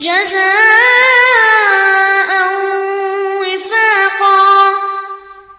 جزاء